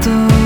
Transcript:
tanto.